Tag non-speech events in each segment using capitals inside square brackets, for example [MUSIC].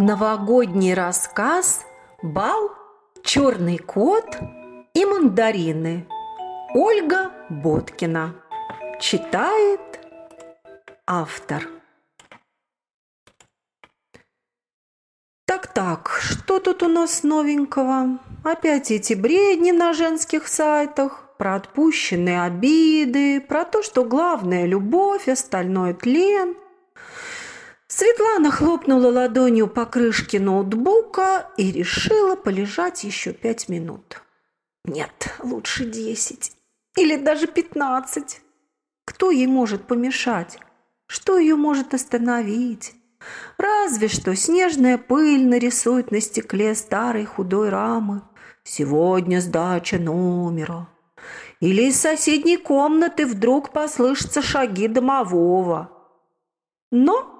Новогодний рассказ «Бал, черный кот и мандарины» Ольга Боткина. Читает автор. Так-так, что тут у нас новенького? Опять эти бредни на женских сайтах, про отпущенные обиды, про то, что главное – любовь, остальное – тлен – Светлана хлопнула ладонью по крышке ноутбука и решила полежать еще пять минут. Нет, лучше десять или даже пятнадцать. Кто ей может помешать? Что ее может остановить? Разве что снежная пыль нарисует на стекле старой худой рамы. Сегодня сдача номера. Или из соседней комнаты вдруг послышатся шаги домового. Но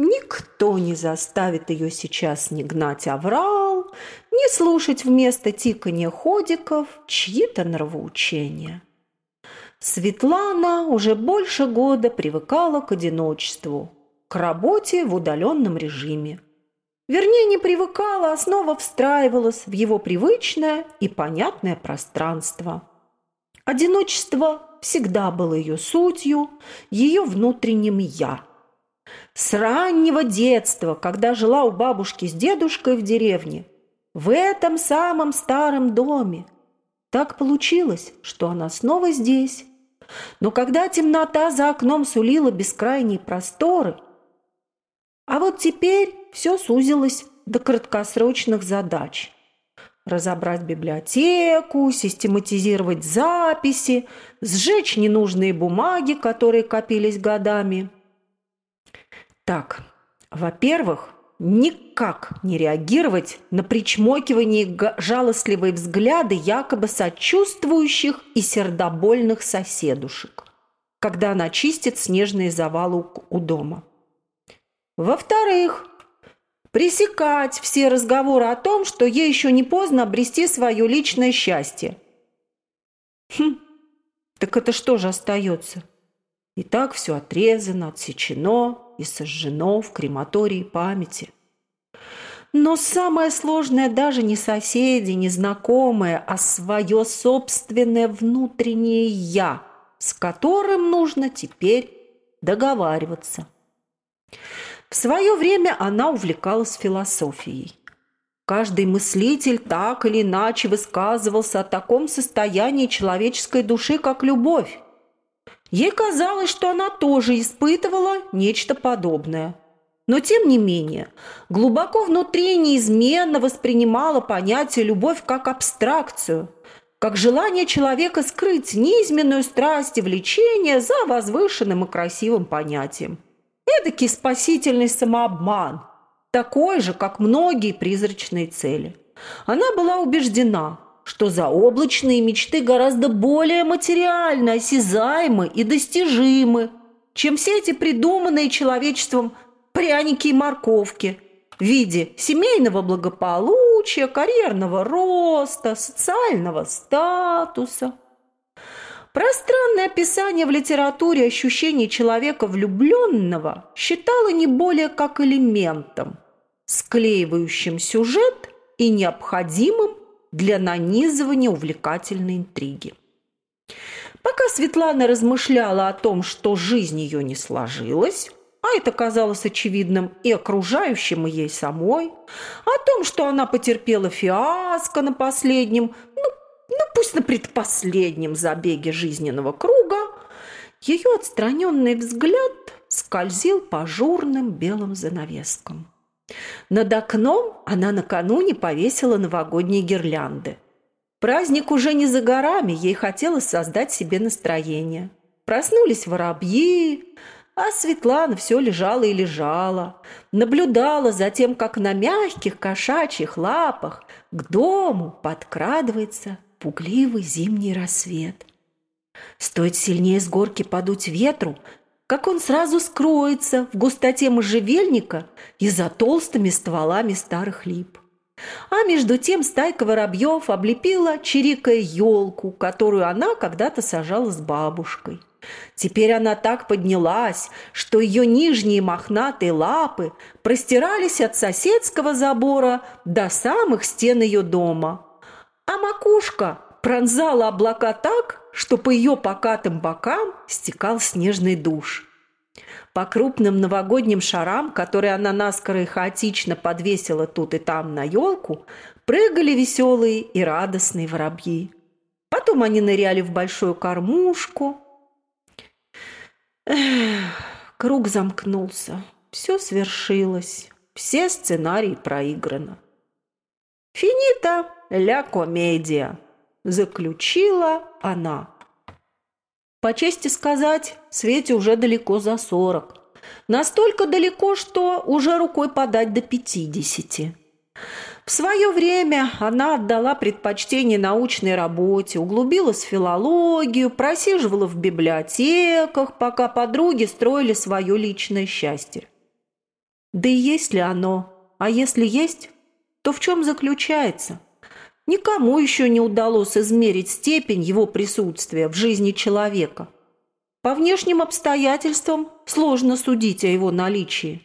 Никто не заставит ее сейчас не гнать оврал, не слушать вместо тиканья ходиков чьи-то нравоучения. Светлана уже больше года привыкала к одиночеству, к работе в удаленном режиме. Вернее, не привыкала, а снова встраивалась в его привычное и понятное пространство. Одиночество всегда было ее сутью, ее внутренним «я». С раннего детства, когда жила у бабушки с дедушкой в деревне, в этом самом старом доме, так получилось, что она снова здесь. Но когда темнота за окном сулила бескрайние просторы, а вот теперь все сузилось до краткосрочных задач. Разобрать библиотеку, систематизировать записи, сжечь ненужные бумаги, которые копились годами – так, во-первых, никак не реагировать на причмокивание жалостливые взгляды якобы сочувствующих и сердобольных соседушек, когда она чистит снежные завалы у дома. Во-вторых, пресекать все разговоры о том, что ей еще не поздно обрести свое личное счастье. Хм, так это что же остается? И так все отрезано, отсечено, и сожжено в крематории памяти. Но самое сложное даже не соседи, не знакомые, а свое собственное внутреннее «я», с которым нужно теперь договариваться. В свое время она увлекалась философией. Каждый мыслитель так или иначе высказывался о таком состоянии человеческой души, как любовь. Ей казалось, что она тоже испытывала нечто подобное. Но тем не менее, глубоко внутри неизменно воспринимала понятие «любовь» как абстракцию, как желание человека скрыть низменную страсть и влечение за возвышенным и красивым понятием. Эдакий спасительный самообман, такой же, как многие призрачные цели. Она была убеждена – что заоблачные мечты гораздо более материальны, осязаемы и достижимы, чем все эти придуманные человечеством пряники и морковки в виде семейного благополучия, карьерного роста, социального статуса. Пространное описание в литературе ощущений человека влюбленного считало не более как элементом, склеивающим сюжет и необходимым для нанизывания увлекательной интриги. Пока Светлана размышляла о том, что жизнь ее не сложилась, а это казалось очевидным и окружающим, и ей самой, о том, что она потерпела фиаско на последнем, ну, ну пусть на предпоследнем забеге жизненного круга, ее отстраненный взгляд скользил по журным белым занавескам. Над окном она накануне повесила новогодние гирлянды. Праздник уже не за горами, ей хотелось создать себе настроение. Проснулись воробьи, а Светлана все лежала и лежала, наблюдала за тем, как на мягких кошачьих лапах к дому подкрадывается пугливый зимний рассвет. Стоит сильнее с горки подуть ветру, как он сразу скроется в густоте можжевельника и за толстыми стволами старых лип. А между тем стайка воробьев облепила чирикая елку, которую она когда-то сажала с бабушкой. Теперь она так поднялась, что ее нижние мохнатые лапы простирались от соседского забора до самых стен ее дома. А макушка пронзала облака так, что по ее покатым бокам стекал снежный душ. По крупным новогодним шарам, которые она наскоро и хаотично подвесила тут и там на елку, прыгали веселые и радостные воробьи. Потом они ныряли в большую кормушку. Эх, круг замкнулся, все свершилось, все сценарии проиграны. «Финита ля комедия», – заключила она. По чести сказать, Свете уже далеко за сорок. Настолько далеко, что уже рукой подать до пятидесяти. В свое время она отдала предпочтение научной работе, углубилась в филологию, просиживала в библиотеках, пока подруги строили свое личное счастье. Да и есть ли оно? А если есть, то в чем заключается? Никому еще не удалось измерить степень его присутствия в жизни человека. По внешним обстоятельствам сложно судить о его наличии.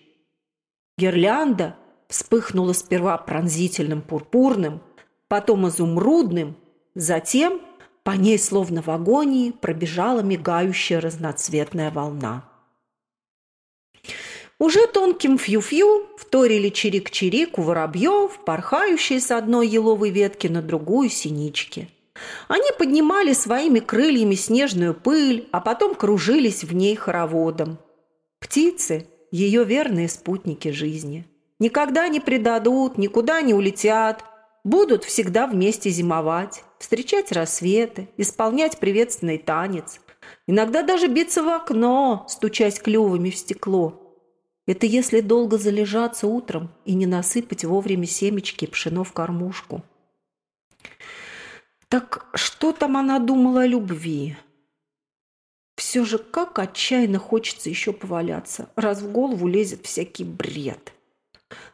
Гирлянда вспыхнула сперва пронзительным пурпурным, потом изумрудным, затем по ней, словно в агонии, пробежала мигающая разноцветная волна. Уже тонким фью-фью вторили чирик-чирик у воробьев, порхающие с одной еловой ветки на другую синички. Они поднимали своими крыльями снежную пыль, а потом кружились в ней хороводом. Птицы – ее верные спутники жизни. Никогда не предадут, никуда не улетят, будут всегда вместе зимовать, встречать рассветы, исполнять приветственный танец, иногда даже биться в окно, стучась клювами в стекло – это если долго залежаться утром и не насыпать вовремя семечки пшено в кормушку. Так что там она думала о любви? Все же как отчаянно хочется еще поваляться, раз в голову лезет всякий бред.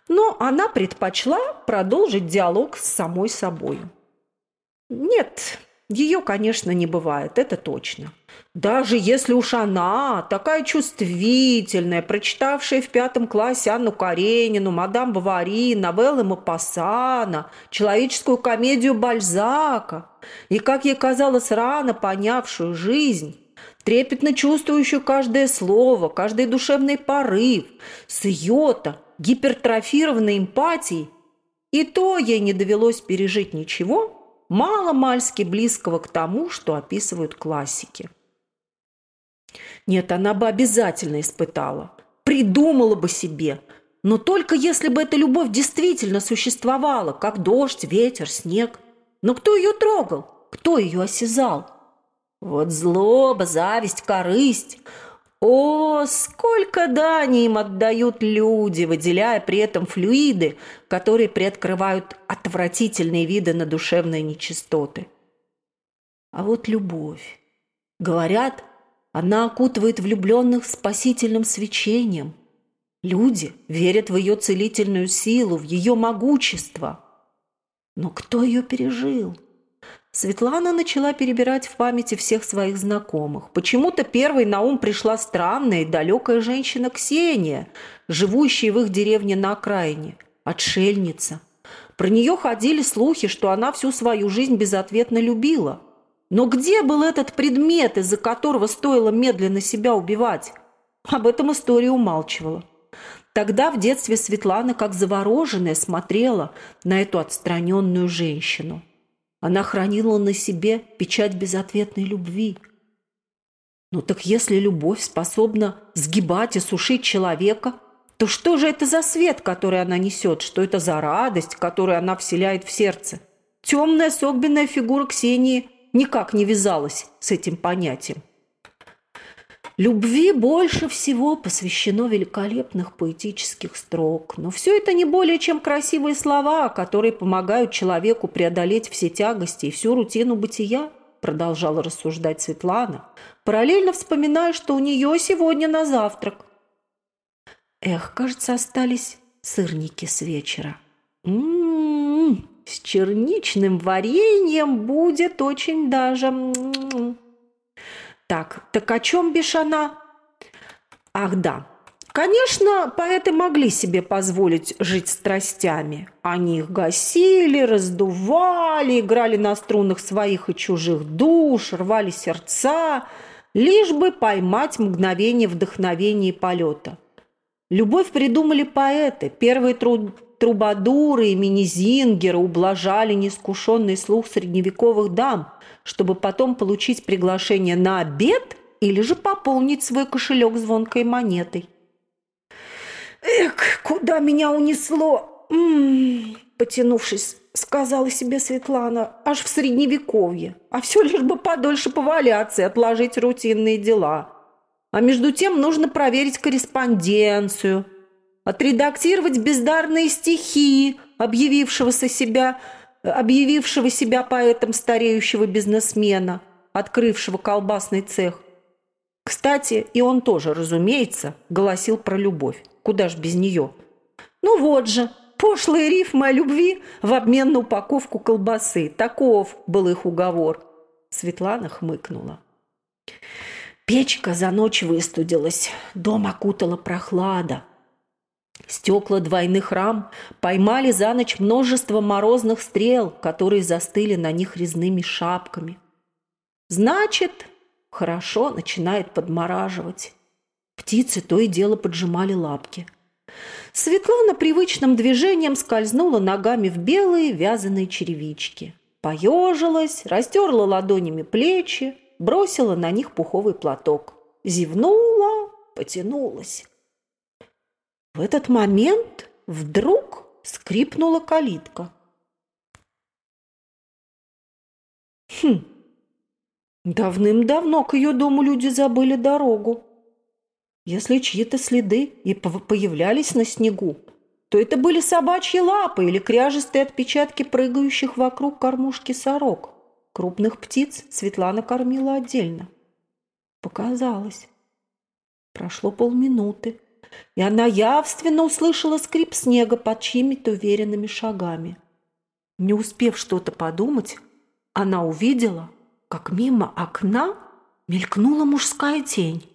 Но она предпочла продолжить диалог с самой собой. Нет, ее, конечно, не бывает, это точно. Даже если уж она, такая чувствительная, прочитавшая в пятом классе Анну Каренину, мадам Бавари, новеллы Мапассана, человеческую комедию Бальзака, и, как ей казалось, рано понявшую жизнь, трепетно чувствующую каждое слово, каждый душевный порыв, с ее-то гипертрофированной эмпатией, и то ей не довелось пережить ничего, мало-мальски близкого к тому, что описывают классики. Нет, она бы обязательно испытала. Придумала бы себе. Но только если бы эта любовь действительно существовала, как дождь, ветер, снег. Но кто ее трогал? Кто ее осязал? Вот злоба, зависть, корысть. О, сколько дани им отдают люди, выделяя при этом флюиды, которые приоткрывают отвратительные виды на душевные нечистоты. А вот любовь. Говорят, она окутывает влюбленных спасительным свечением. Люди верят в ее целительную силу, в ее могущество. Но кто ее пережил? Светлана начала перебирать в памяти всех своих знакомых. Почему-то первой на ум пришла странная и далекая женщина Ксения, живущая в их деревне на окраине, отшельница. Про нее ходили слухи, что она всю свою жизнь безответно любила – но где был этот предмет, из-за которого стоило медленно себя убивать? Об этом история умалчивала. Тогда в детстве Светлана, как завороженная, смотрела на эту отстраненную женщину. Она хранила на себе печать безответной любви. Ну так если любовь способна сгибать и сушить человека, то что же это за свет, который она несет? Что это за радость, которую она вселяет в сердце? Темная согбенная фигура Ксении никак не вязалось с этим понятием. Любви больше всего посвящено великолепных поэтических строк, но все это не более чем красивые слова, которые помогают человеку преодолеть все тягости и всю рутину бытия, продолжала рассуждать Светлана, параллельно вспоминая, что у нее сегодня на завтрак. Эх, кажется, остались сырники с вечера. М-м-м, с черничным вареньем будет очень даже... Так, так о чем бишь она? Ах да, Конечно, поэты могли себе позволить жить страстями. Они их гасили, раздували, играли на струнах своих и чужих душ, рвали сердца, лишь бы поймать мгновение вдохновения и полета. Любовь придумали поэты. Первые тру трубадуры и мини-зингеры ублажали неискушенный слух средневековых дам, чтобы потом получить приглашение на обед или же пополнить свой кошелек звонкой монетой. «Эх, куда меня унесло!» М -м -м, Потянувшись, сказала себе Светлана, аж в средневековье. А все лишь бы подольше поваляться и отложить рутинные дела. А между тем нужно проверить корреспонденцию, отредактировать бездарные стихи объявившегося себя, объявившего себя поэтом стареющего бизнесмена, открывшего колбасный цех. Кстати, и он тоже, разумеется, голосил про любовь. Куда ж без нее? Ну вот же, пошлые рифмы о любви в обмен на упаковку колбасы. Таков был их уговор. Светлана хмыкнула. Печка за ночь выстудилась, дом окутала прохлада. Стекла двойных рам поймали за ночь множество морозных стрел, которые застыли на них резными шапками. Значит, хорошо начинает подмораживать. Птицы то и дело поджимали лапки. Светлана привычным движением скользнула ногами в белые вязаные черевички. Поежилась, растерла ладонями плечи, бросила на них пуховый платок. Зевнула, потянулась. В этот момент вдруг скрипнула калитка. Хм, давным-давно к ее дому люди забыли дорогу. Если чьи-то следы и появлялись на снегу, то это были собачьи лапы или кряжестые отпечатки прыгающих вокруг кормушки сорок. Крупных птиц Светлана кормила отдельно. Показалось. Прошло полминуты, и она явственно услышала скрип снега под чьими-то уверенными шагами. Не успев что-то подумать, она увидела, как мимо окна мелькнула мужская тень.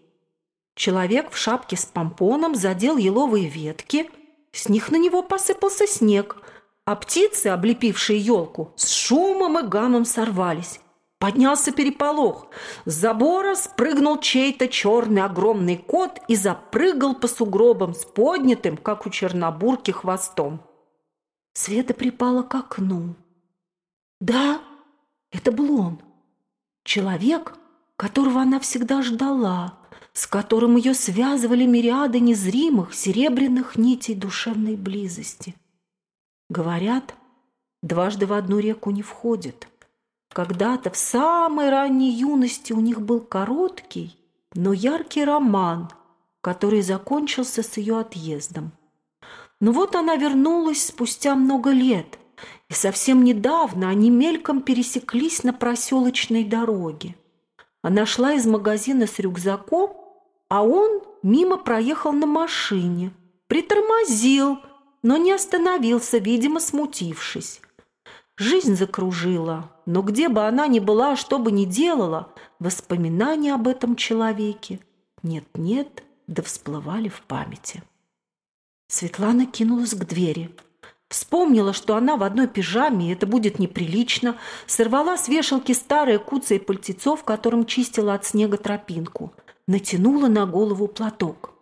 Человек в шапке с помпоном задел еловые ветки, с них на него посыпался снег, а птицы, облепившие елку, с шумом и гамом сорвались. Поднялся переполох. С забора спрыгнул чей-то черный огромный кот и запрыгал по сугробам с поднятым, как у чернобурки, хвостом. Света припала к окну. Да, это был он. Человек, которого она всегда ждала, с которым ее связывали мириады незримых серебряных нитей душевной близости. Говорят, дважды в одну реку не входит. Когда-то в самой ранней юности у них был короткий, но яркий роман, который закончился с ее отъездом. Но вот она вернулась спустя много лет, и совсем недавно они мельком пересеклись на проселочной дороге. Она шла из магазина с рюкзаком, а он мимо проехал на машине, притормозил, но не остановился, видимо, смутившись. Жизнь закружила, но где бы она ни была, что бы ни делала, воспоминания об этом человеке нет-нет, да всплывали в памяти. Светлана кинулась к двери. Вспомнила, что она в одной пижаме, и это будет неприлично, сорвала с вешалки старое куца и пальтецо, в котором чистила от снега тропинку – натянула на голову платок.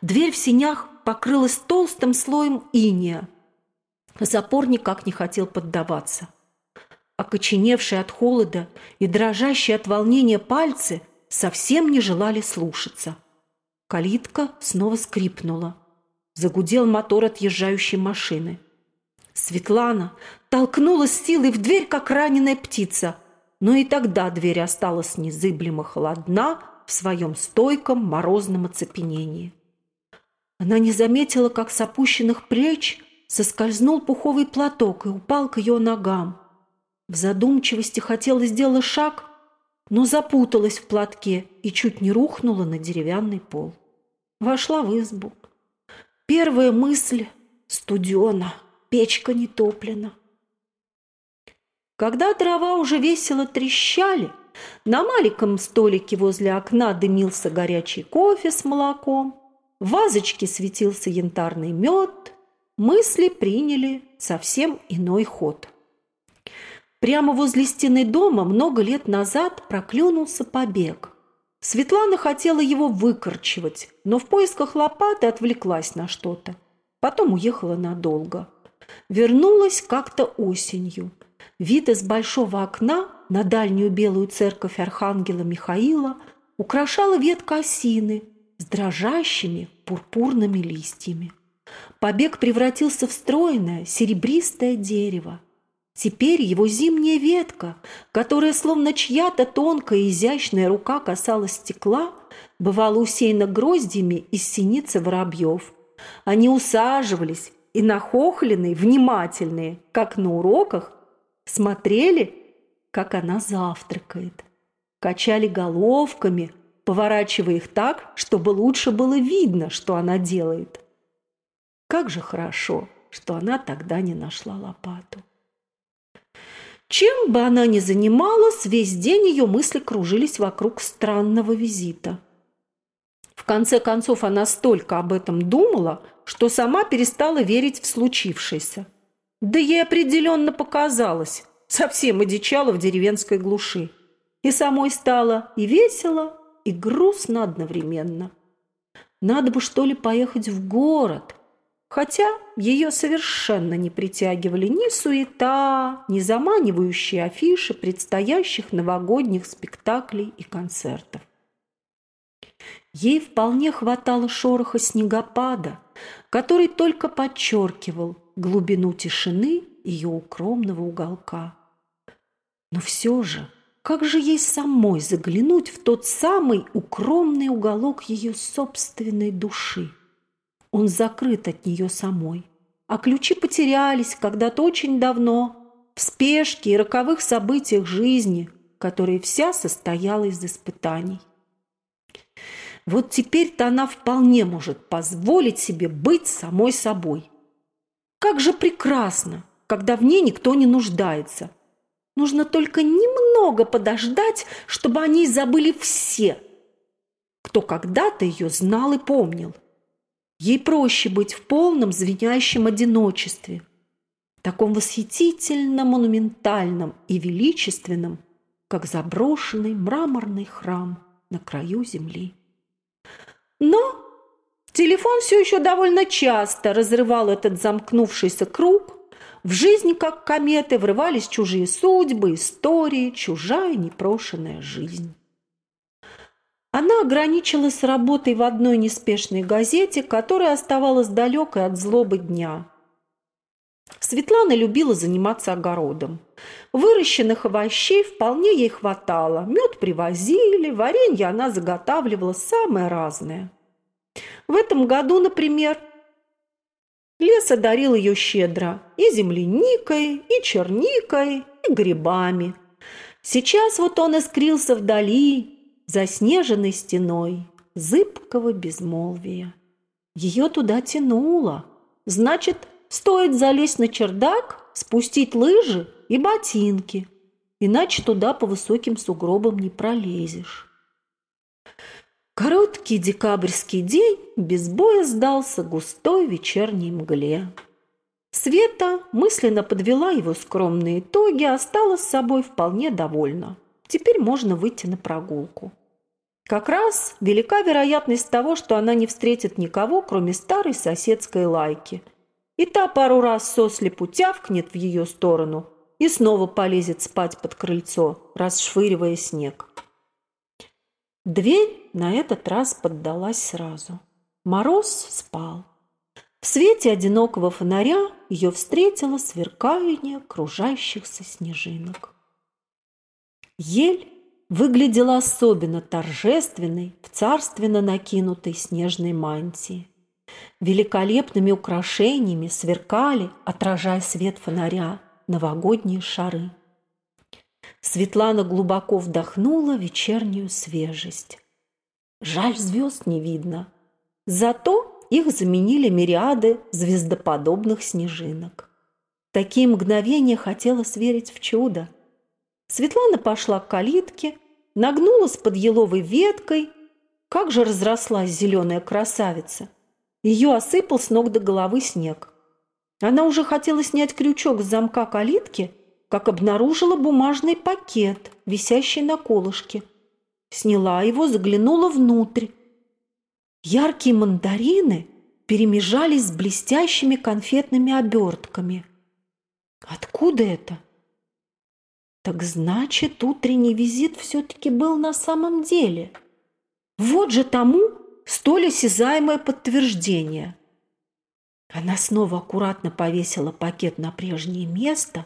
Дверь в синях покрылась толстым слоем иния. Запор никак не хотел поддаваться. Окоченевшие от холода и дрожащие от волнения пальцы совсем не желали слушаться. Калитка снова скрипнула. Загудел мотор отъезжающей машины. Светлана толкнула силой в дверь, как раненая птица, но и тогда дверь осталась незыблемо холодна, в своем стойком морозном оцепенении. Она не заметила, как с опущенных плеч соскользнул пуховый платок и упал к ее ногам. В задумчивости хотела сделать шаг, но запуталась в платке и чуть не рухнула на деревянный пол. Вошла в избу. Первая мысль — студена, печка не топлена. Когда дрова уже весело трещали — На маленьком столике возле окна дымился горячий кофе с молоком. В вазочке светился янтарный мед. Мысли приняли совсем иной ход. Прямо возле стены дома много лет назад проклюнулся побег. Светлана хотела его выкорчевать, но в поисках лопаты отвлеклась на что-то. Потом уехала надолго. Вернулась как-то осенью. Вид из большого окна на дальнюю белую церковь Архангела Михаила украшала ветка осины с дрожащими пурпурными листьями. Побег превратился в стройное серебристое дерево. Теперь его зимняя ветка, которая словно чья-то тонкая изящная рука касалась стекла, бывала усеяна гроздьями из синицы воробьев. Они усаживались и нахохленные, внимательные, как на уроках, смотрели, как она завтракает. Качали головками, поворачивая их так, чтобы лучше было видно, что она делает. Как же хорошо, что она тогда не нашла лопату. Чем бы она ни занималась, весь день ее мысли кружились вокруг странного визита. В конце концов, она столько об этом думала, что сама перестала верить в случившееся. Да ей определенно показалось, совсем одичала в деревенской глуши. И самой стало и весело, и грустно одновременно. Надо бы, что ли, поехать в город, хотя ее совершенно не притягивали ни суета, ни заманивающие афиши предстоящих новогодних спектаклей и концертов. Ей вполне хватало шороха снегопада, который только подчеркивал глубину тишины ее укромного уголка. Но все же, как же ей самой заглянуть в тот самый укромный уголок ее собственной души? Он закрыт от нее самой. А ключи потерялись когда-то очень давно, в спешке и роковых событиях жизни, которая вся состояла из испытаний. Вот теперь-то она вполне может позволить себе быть самой собой. Как же прекрасно, когда в ней никто не нуждается. Нужно только немного подождать, чтобы о ней забыли все, кто когда-то ее знал и помнил. Ей проще быть в полном звенящем одиночестве, таком восхитительном, монументальном и величественном, как заброшенный мраморный храм на краю земли. Но телефон все еще довольно часто разрывал этот замкнувшийся круг. В жизни, как кометы, врывались чужие судьбы, истории, чужая непрошенная жизнь. Она ограничилась работой в одной неспешной газете, которая оставалась далекой от злобы дня. Светлана любила заниматься огородом. Выращенных овощей вполне ей хватало. Мед привозили, варенье она заготавливала самое разное. В этом году, например, лес одарил ее щедро и земляникой, и черникой, и грибами. Сейчас вот он искрился вдали, заснеженной стеной зыбкого безмолвия. Ее туда тянуло. Значит, стоит залезть на чердак, спустить лыжи и ботинки, иначе туда по высоким сугробам не пролезешь. Короткий декабрьский день без боя сдался густой вечерней мгле. Света мысленно подвела его скромные итоги, осталась с собой вполне довольна. Теперь можно выйти на прогулку. Как раз велика вероятность того, что она не встретит никого, кроме старой соседской лайки. И та пару раз сослепу тявкнет в ее сторону и снова полезет спать под крыльцо, расшвыривая снег. Дверь на этот раз поддалась сразу. Мороз спал. В свете одинокого фонаря ее встретило сверкание кружащихся снежинок. Ель выглядела особенно торжественной в царственно накинутой снежной мантии. Великолепными украшениями сверкали, отражая свет фонаря, новогодние шары. Светлана глубоко вдохнула вечернюю свежесть. Жаль, звезд не видно. Зато их заменили мириады звездоподобных снежинок. такие мгновения хотелось верить в чудо – Светлана пошла к калитке нагнулась под еловой веткой. Как же разрослась зеленая красавица! Ее осыпал с ног до головы снег. Она уже хотела снять крючок с замка калитки, как обнаружила бумажный пакет, висящий на колышке. Сняла его, заглянула внутрь. Яркие мандарины перемежались с блестящими конфетными обертками. Откуда это? Так значит, утренний визит все-таки был на самом деле. Вот же тому столь осязаемое подтверждение. Она снова аккуратно повесила пакет на прежнее место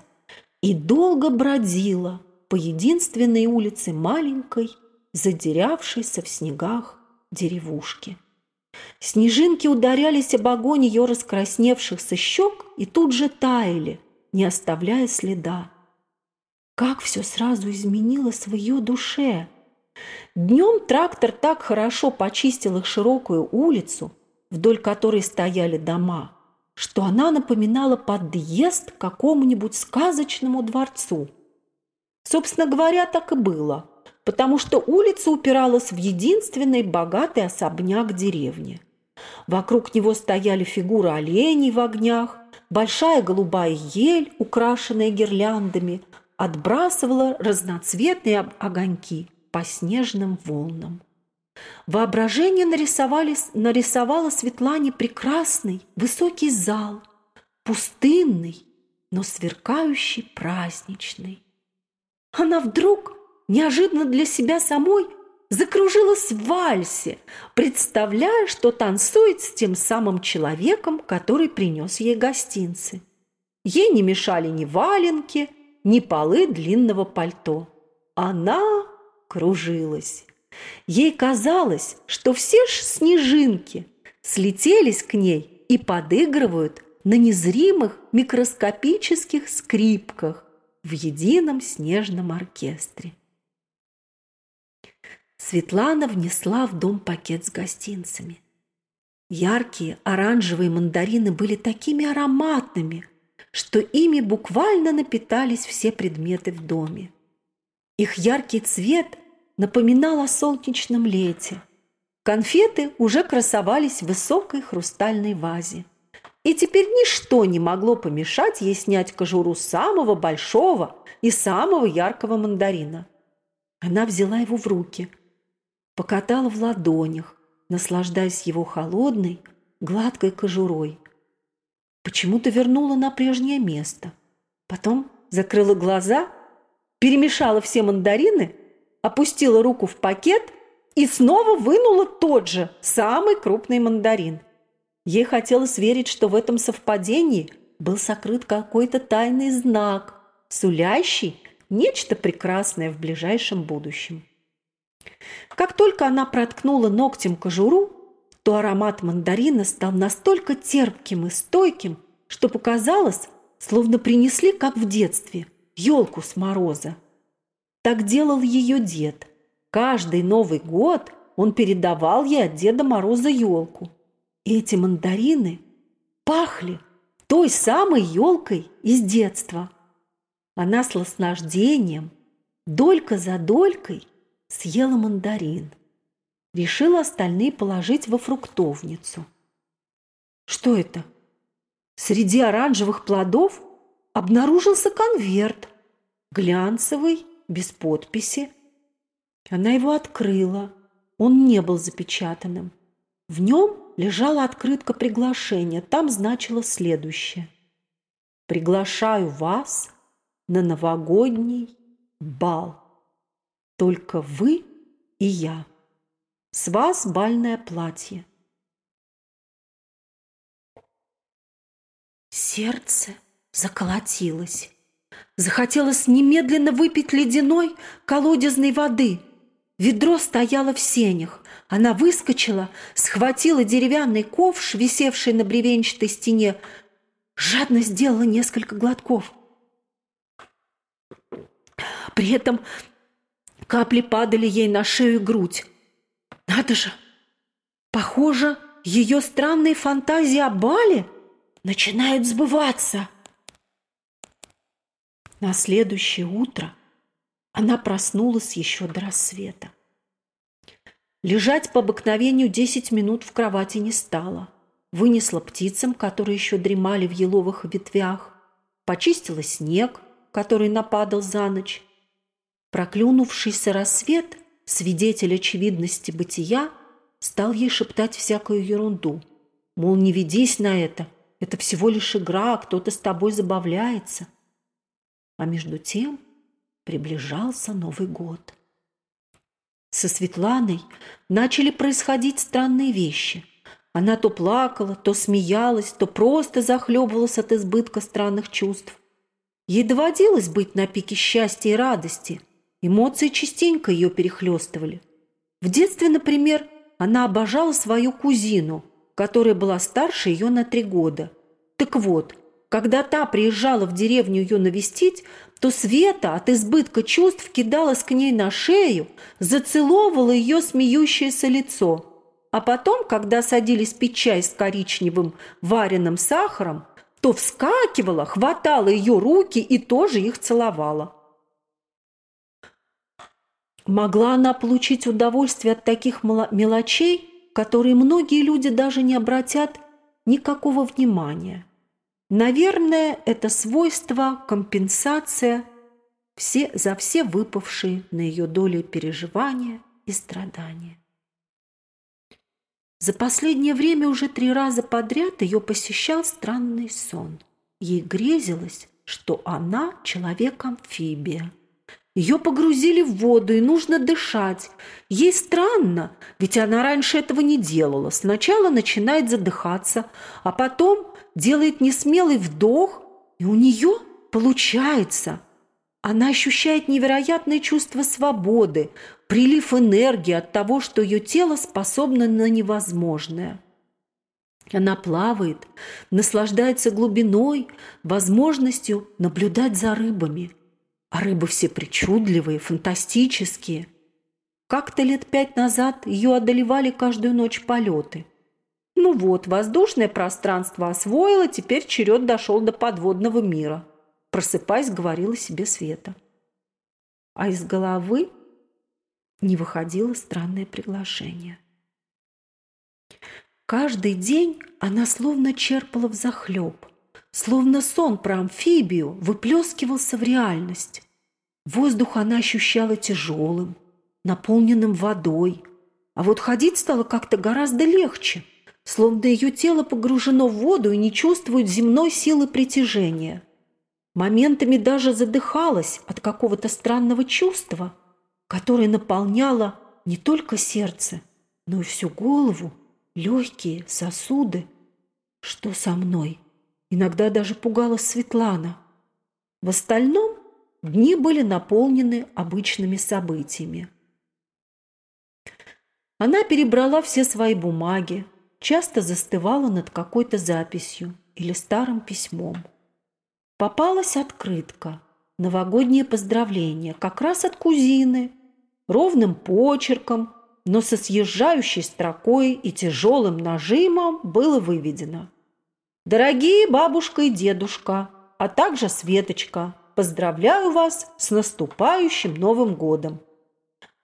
и долго бродила по единственной улице маленькой, задерявшейся в снегах деревушки. Снежинки ударялись об огонь ее раскрасневшихся щек и тут же таяли, не оставляя следа. Как все сразу изменилось в ее душе! Днем трактор так хорошо почистил их широкую улицу, вдоль которой стояли дома, что она напоминала подъезд к какому-нибудь сказочному дворцу. Собственно говоря, так и было, потому что улица упиралась в единственный богатый особняк деревни. Вокруг него стояли фигуры оленей в огнях, большая голубая ель, украшенная гирляндами, отбрасывала разноцветные огоньки по снежным волнам. Воображение нарисовало Светлане прекрасный высокий зал, пустынный, но сверкающий праздничный. Она вдруг, неожиданно для себя самой, закружилась в вальсе, представляя, что танцует с тем самым человеком, который принес ей гостинцы. Ей не мешали ни валенки, ни полы длинного пальто. Она кружилась. Ей казалось, что все снежинки слетелись к ней и подыгрывают на незримых микроскопических скрипках в едином снежном оркестре. Светлана внесла в дом пакет с гостинцами. Яркие оранжевые мандарины были такими ароматными, что ими буквально напитались все предметы в доме. Их яркий цвет напоминал о солнечном лете. Конфеты уже красовались в высокой хрустальной вазе. И теперь ничто не могло помешать ей снять кожуру самого большого и самого яркого мандарина. Она взяла его в руки – покатала в ладонях, наслаждаясь его холодной, гладкой кожурой. Почему-то вернула на прежнее место. Потом закрыла глаза, перемешала все мандарины, опустила руку в пакет и снова вынула тот же, самый крупный мандарин. Ей хотелось верить, что в этом совпадении был сокрыт какой-то тайный знак, сулящий нечто прекрасное в ближайшем будущем. Как только она проткнула ногтем кожуру, то аромат мандарина стал настолько терпким и стойким, что показалось, словно принесли, как в детстве, елку с мороза. Так делал ее дед. Каждый Новый год он передавал ей от Деда Мороза елку. И эти мандарины пахли той самой елкой из детства. Она с наслаждением, долька за долькой, съела мандарин. Решила остальные положить во фруктовницу. Что это? Среди оранжевых плодов обнаружился конверт, глянцевый, без подписи. Она его открыла. Он не был запечатанным. В нем лежала открытка приглашения. Там значило следующее. «Приглашаю вас на новогодний бал». Только вы и я. С вас бальное платье. Сердце заколотилось. Захотелось немедленно выпить ледяной колодезной воды. Ведро стояло в сенях. Она выскочила, схватила деревянный ковш, висевший на бревенчатой стене, жадно сделала несколько глотков. При этом Капли падали ей на шею и грудь. Надо же! Похоже, ее странные фантазии о бале начинают сбываться. На следующее утро Она проснулась еще до рассвета. Лежать по обыкновению десять минут в кровати не стала. Вынесла птицам, которые еще дремали в еловых ветвях, почистила снег, который нападал за ночь. Проклюнувшийся рассвет, свидетель очевидности бытия, стал ей шептать всякую ерунду. Мол, не ведись на это, это всего лишь игра, кто-то с тобой забавляется. А между тем приближался Новый год. Со Светланой начали происходить странные вещи. Она то плакала, то смеялась, то просто захлебывалась от избытка странных чувств. Ей доводилось быть на пике счастья и радости. Эмоции частенько ее перехлестывали. В детстве, например, она обожала свою кузину, которая была старше ее на три года. Так вот, когда та приезжала в деревню ее навестить, то Света от избытка чувств кидалась к ней на шею, зацеловывала ее смеющееся лицо. А потом, когда садились пить чай с коричневым вареным сахаром, то вскакивала, хватала ее руки и тоже их целовала. Могла она получить удовольствие от таких мелочей, которые многие люди даже не обратят никакого внимания – Наверное, это свойство, компенсация все, за все выпавшие на ее долю переживания и страдания. За последнее время уже три раза подряд ее посещал странный сон. Ей грезилось, что она человек-амфибия. Ее погрузили в воду, и нужно дышать. Ей странно, ведь она раньше этого не делала. Сначала начинает задыхаться, а потом делает несмелый вдох, и у нее получается. Она ощущает невероятное чувство свободы, прилив энергии от того, что ее тело способно на невозможное. Она плавает, наслаждается глубиной, возможностью наблюдать за рыбами. А рыбы все причудливые, фантастические. Как-то лет пять назад ее одолевали каждую ночь полеты – ну вот, воздушное пространство освоило, теперь черед дошел до подводного мира. Просыпаясь, говорила себе Света. А из головы не выходило странное приглашение. Каждый день она словно черпала в захлеб, словно сон про амфибию выплескивался в реальность. Воздух она ощущала тяжелым, наполненным водой, а вот ходить стало как-то гораздо легче – словно ее тело погружено в воду и не чувствует земной силы притяжения. Моментами даже задыхалась от какого-то странного чувства, которое наполняло не только сердце, но и всю голову, легкие, сосуды. Что со мной? Иногда даже пугалась Светлана. В остальном дни были наполнены обычными событиями. Она перебрала все свои бумаги, часто застывала над какой-то записью или старым письмом. Попалась открытка, новогоднее поздравление, как раз от кузины, ровным почерком, но со съезжающей строкой и тяжелым нажимом было выведено. «Дорогие бабушка и дедушка, а также Светочка, поздравляю вас с наступающим Новым годом!»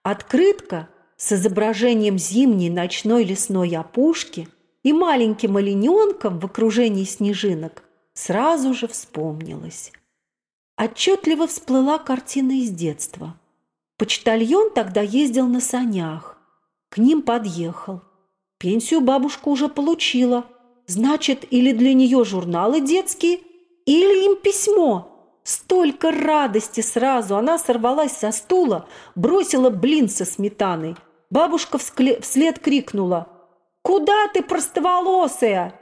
Открытка с изображением зимней ночной лесной опушки и маленьким олененком в окружении снежинок сразу же вспомнилась. Отчетливо всплыла картина из детства. Почтальон тогда ездил на санях. К ним подъехал. Пенсию бабушка уже получила. Значит, или для нее журналы детские, или им письмо. Столько радости сразу! Она сорвалась со стула, бросила блин со сметаной – Бабушка вслед крикнула. «Куда ты, простоволосая?»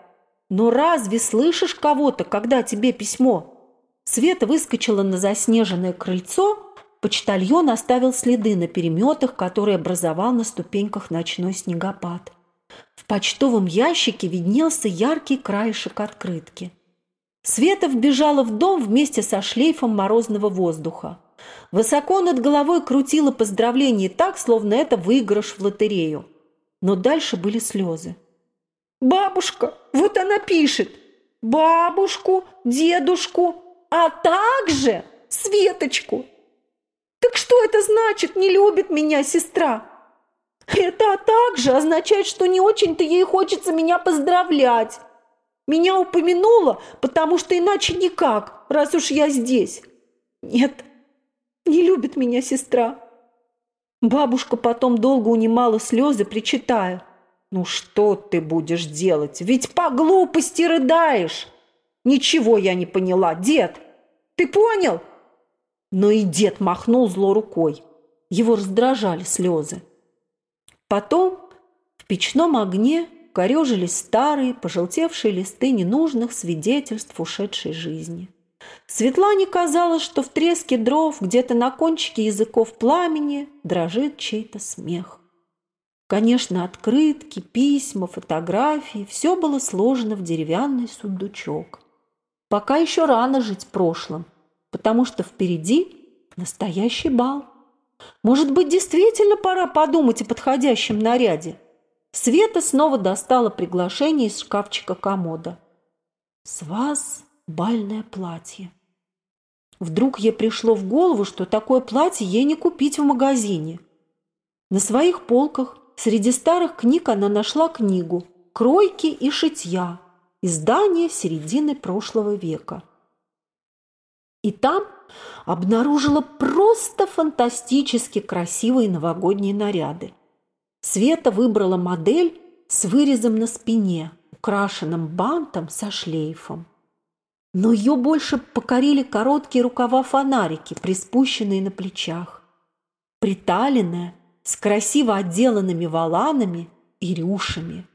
«Но разве слышишь кого-то, когда тебе письмо?» Света выскочила на заснеженное крыльцо, почтальон оставил следы на переметах, которые образовал на ступеньках ночной снегопад. В почтовом ящике виднелся яркий краешек открытки. Света вбежала в дом вместе со шлейфом морозного воздуха. Высоко над головой крутила поздравление так, словно это выигрыш в лотерею. Но дальше были слезы. «Бабушка, вот она пишет. Бабушку, дедушку, а также Светочку». Так что это значит, не любит меня сестра? Это также означает, что не очень-то ей хочется меня поздравлять. Меня упомянула, потому что иначе никак, раз уж я здесь. Нет, не любит меня сестра. Бабушка потом долго унимала слезы, причитая. «Ну что ты будешь делать? Ведь по глупости рыдаешь!» «Ничего я не поняла, дед! Ты понял?» Но и дед махнул зло рукой. Его раздражали слезы. Потом в печном огне корежились старые, пожелтевшие листы ненужных свидетельств ушедшей жизни. Светлане казалось, что в треске дров где-то на кончике языков пламени дрожит чей-то смех. Конечно, открытки, письма, фотографии – все было сложено в деревянный сундучок. Пока еще рано жить прошлым, потому что впереди настоящий бал. Может быть, действительно пора подумать о подходящем наряде. Света снова достала приглашение из шкафчика комода. «С вас бальное платье». Вдруг ей пришло в голову, что такое платье ей не купить в магазине. На своих полках среди старых книг она нашла книгу «Кройки и шитья», издание середины прошлого века. И там обнаружила просто фантастически красивые новогодние наряды. Света выбрала модель с вырезом на спине, украшенным бантом со шлейфом. Но ее больше покорили короткие рукава-фонарики, приспущенные на плечах. Приталенная, с красиво отделанными воланами и рюшами.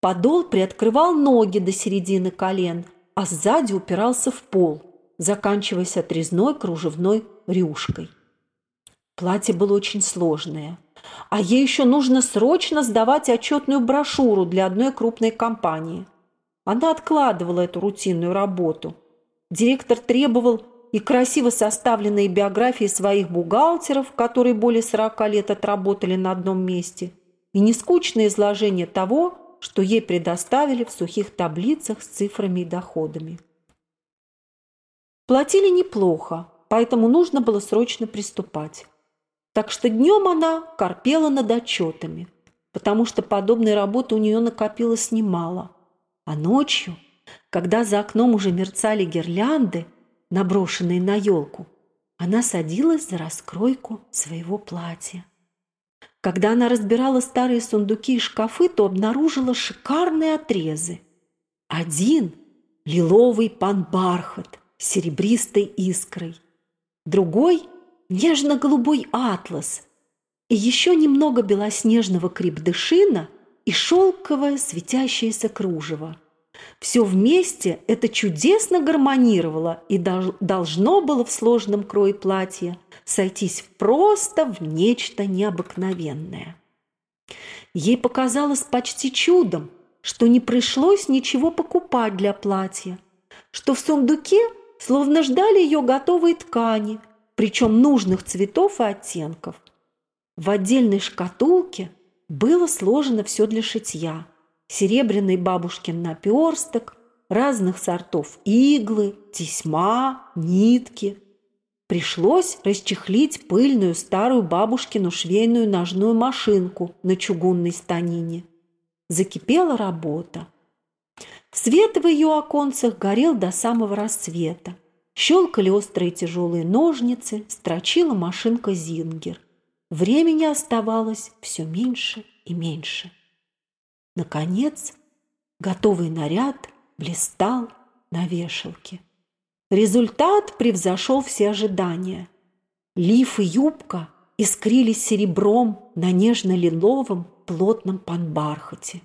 Подол приоткрывал ноги до середины колен, а сзади упирался в пол – заканчиваясь отрезной кружевной рюшкой. Платье было очень сложное, а ей еще нужно срочно сдавать отчетную брошюру для одной крупной компании. Она откладывала эту рутинную работу. Директор требовал и красиво составленные биографии своих бухгалтеров, которые более 40 лет отработали на одном месте, и нескучное изложение того, что ей предоставили в сухих таблицах с цифрами и доходами. Платили неплохо, поэтому нужно было срочно приступать. Так что днем она корпела над отчетами, потому что подобной работы у нее накопилось немало. А ночью, когда за окном уже мерцали гирлянды, наброшенные на елку, она садилась за раскройку своего платья. Когда она разбирала старые сундуки и шкафы, то обнаружила шикарные отрезы. Один – лиловый пан-бархат, серебристой искрой, другой – нежно-голубой атлас, и еще немного белоснежного крепдышина и шелковое светящееся кружево. Все вместе это чудесно гармонировало и должно было в сложном крое платья сойтись просто в нечто необыкновенное. Ей показалось почти чудом, что не пришлось ничего покупать для платья, что в сундуке словно ждали ее готовые ткани, причем нужных цветов и оттенков. В отдельной шкатулке было сложено все для шитья. Серебряный бабушкин наперсток, разных сортов иглы, тесьма, нитки. Пришлось расчехлить пыльную старую бабушкину швейную ножную машинку на чугунной станине. Закипела работа. Свет в ее оконцах горел до самого рассвета. Щелкали острые тяжелые ножницы, строчила машинка Зингер. Времени оставалось все меньше и меньше. Наконец, готовый наряд блистал на вешалке. Результат превзошел все ожидания. Лиф и юбка искрились серебром на нежно-лиловом плотном панбархате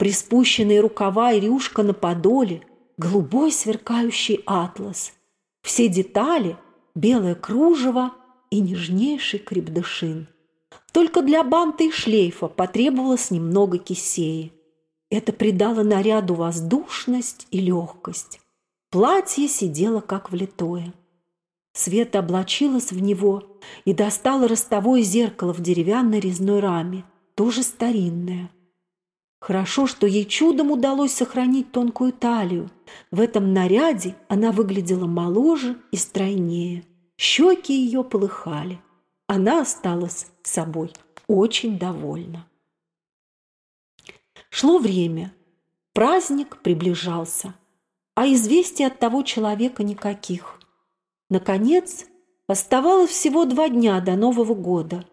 приспущенные рукава и рюшка на подоле, голубой сверкающий атлас. Все детали – белое кружево и нежнейший крепдышин. Только для банта и шлейфа потребовалось немного кисеи. Это придало наряду воздушность и легкость. Платье сидело как влитое. Света облачилась в него и достала ростовое зеркало в деревянной резной раме, тоже старинное – Хорошо, что ей чудом удалось сохранить тонкую талию. В этом наряде она выглядела моложе и стройнее. Щеки ее полыхали. Она осталась собой очень довольна. Шло время. Праздник приближался, а известий от того человека никаких. Наконец, оставалось всего два дня до Нового года.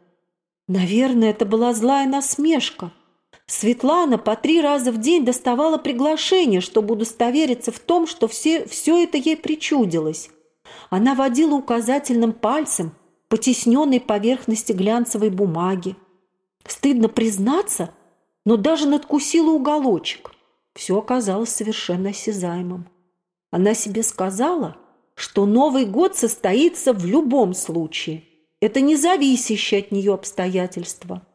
Наверное, это была злая насмешка. Светлана по три раза в день доставала приглашение, чтобы удостовериться в том, что все, все это ей причудилось. Она водила указательным пальцем по тесненной поверхности глянцевой бумаги. Стыдно признаться, но даже надкусила уголочек. Все оказалось совершенно осязаемым. Она себе сказала, что Новый год состоится в любом случае. Это не зависящее от нее обстоятельства.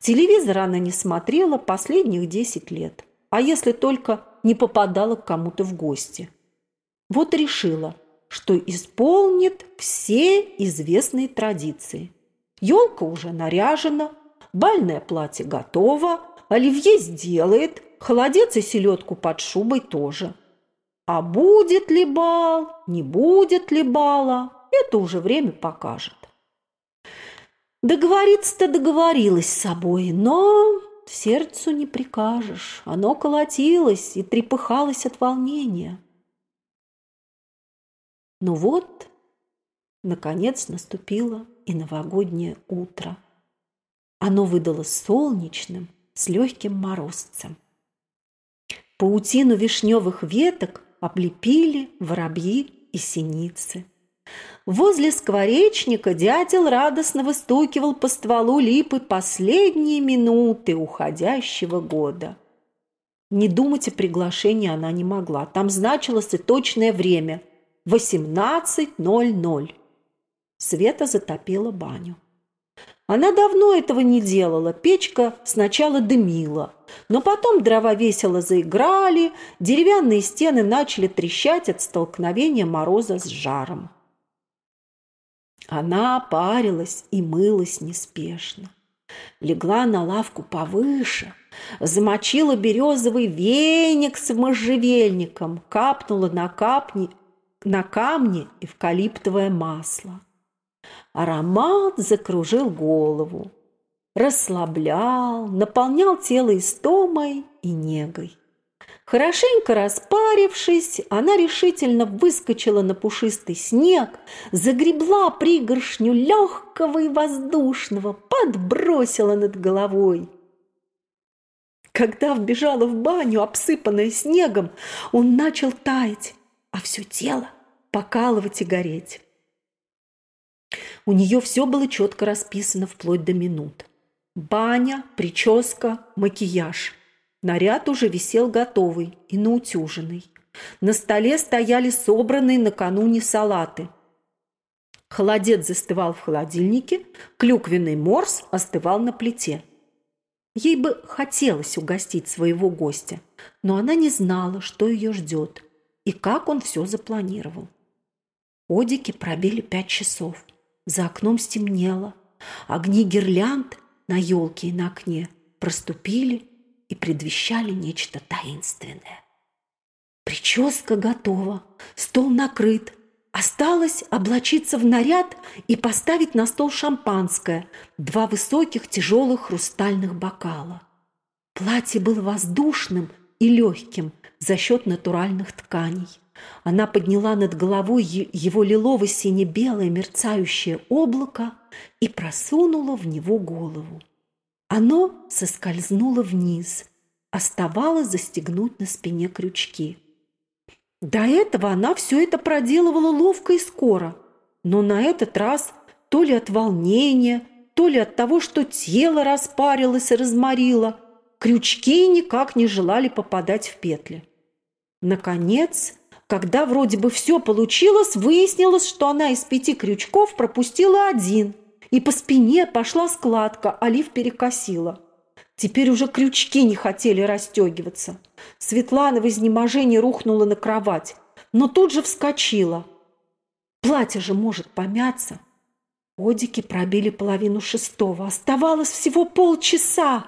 Телевизор она не смотрела последних 10 лет, а если только не попадала к кому-то в гости. Вот решила, что исполнит все известные традиции. Елка уже наряжена, бальное платье готово, оливье сделает, холодец и селедку под шубой тоже. А будет ли бал, не будет ли бала, это уже время покажет. Договориться-то договорилась с собой, но сердцу не прикажешь. Оно колотилось и трепыхалось от волнения. Ну вот, наконец наступило и новогоднее утро. Оно выдалось солнечным, с легким морозцем. Паутину вишневых веток облепили воробьи и синицы. Возле скворечника дятел радостно выстукивал по стволу липы последние минуты уходящего года. Не думать о приглашении она не могла. Там значилось и точное время – 18.00. Света затопила баню. Она давно этого не делала. Печка сначала дымила, но потом дрова весело заиграли, деревянные стены начали трещать от столкновения мороза с жаром. Она парилась и мылась неспешно. Легла на лавку повыше, замочила березовый веник с можжевельником, капнула на, капни, на камни эвкалиптовое масло. Аромат закружил голову, расслаблял, наполнял тело истомой и негой. Хорошенько распарившись, она решительно выскочила на пушистый снег, загребла пригоршню легкого и воздушного, подбросила над головой. Когда вбежала в баню, обсыпанная снегом, он начал таять, а все тело покалывать и гореть. У нее все было четко расписано вплоть до минут. Баня, прическа, макияж – Наряд уже висел готовый и наутюженный. На столе стояли собранные накануне салаты. Холодец застывал в холодильнике, клюквенный морс остывал на плите. Ей бы хотелось угостить своего гостя, но она не знала, что ее ждет и как он все запланировал. Одики пробили пять часов. За окном стемнело. Огни гирлянд на елке и на окне проступили и предвещали нечто таинственное. Прическа готова, стол накрыт. Осталось облачиться в наряд и поставить на стол шампанское, два высоких тяжелых хрустальных бокала. Платье было воздушным и легким за счет натуральных тканей. Она подняла над головой его лилово-сине-белое мерцающее облако и просунула в него голову. Оно соскользнуло вниз, оставалось застегнуть на спине крючки. До этого она все это проделывала ловко и скоро, но на этот раз то ли от волнения, то ли от того, что тело распарилось и разморило, крючки никак не желали попадать в петли. Наконец, когда вроде бы все получилось, выяснилось, что она из пяти крючков пропустила один – и по спине пошла складка, олив перекосила. Теперь уже крючки не хотели расстегиваться. Светлана в изнеможении рухнула на кровать, но тут же вскочила. Платье же может помяться. Одики пробили половину шестого. Оставалось всего полчаса.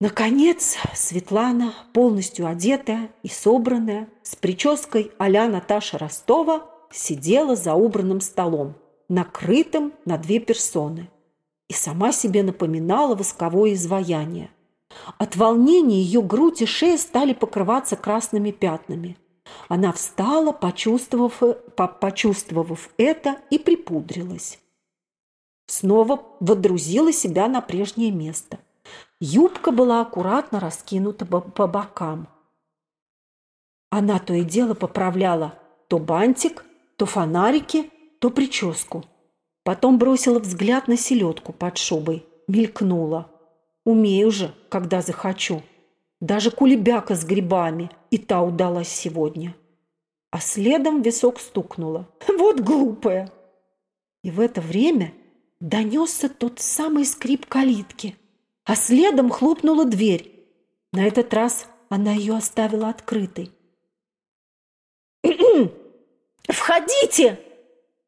Наконец, Светлана, полностью одетая и собранная, с прической а Наташа Ростова, сидела за убранным столом, накрытым на две персоны, и сама себе напоминала восковое изваяние. От волнения ее грудь и шея стали покрываться красными пятнами. Она встала, почувствовав, почувствовав это, и припудрилась. Снова водрузила себя на прежнее место. Юбка была аккуратно раскинута по бокам. Она то и дело поправляла то бантик, то фонарики, то прическу. Потом бросила взгляд на селедку под шубой, мелькнула. Умею же, когда захочу. Даже кулебяка с грибами, и та удалась сегодня. А следом висок стукнула. [LAUGHS] Вот глупая! И в это время донесся тот самый скрип калитки, а следом хлопнула дверь. На этот раз она ее оставила открытой. [CLEARS THROAT] «Входите!» —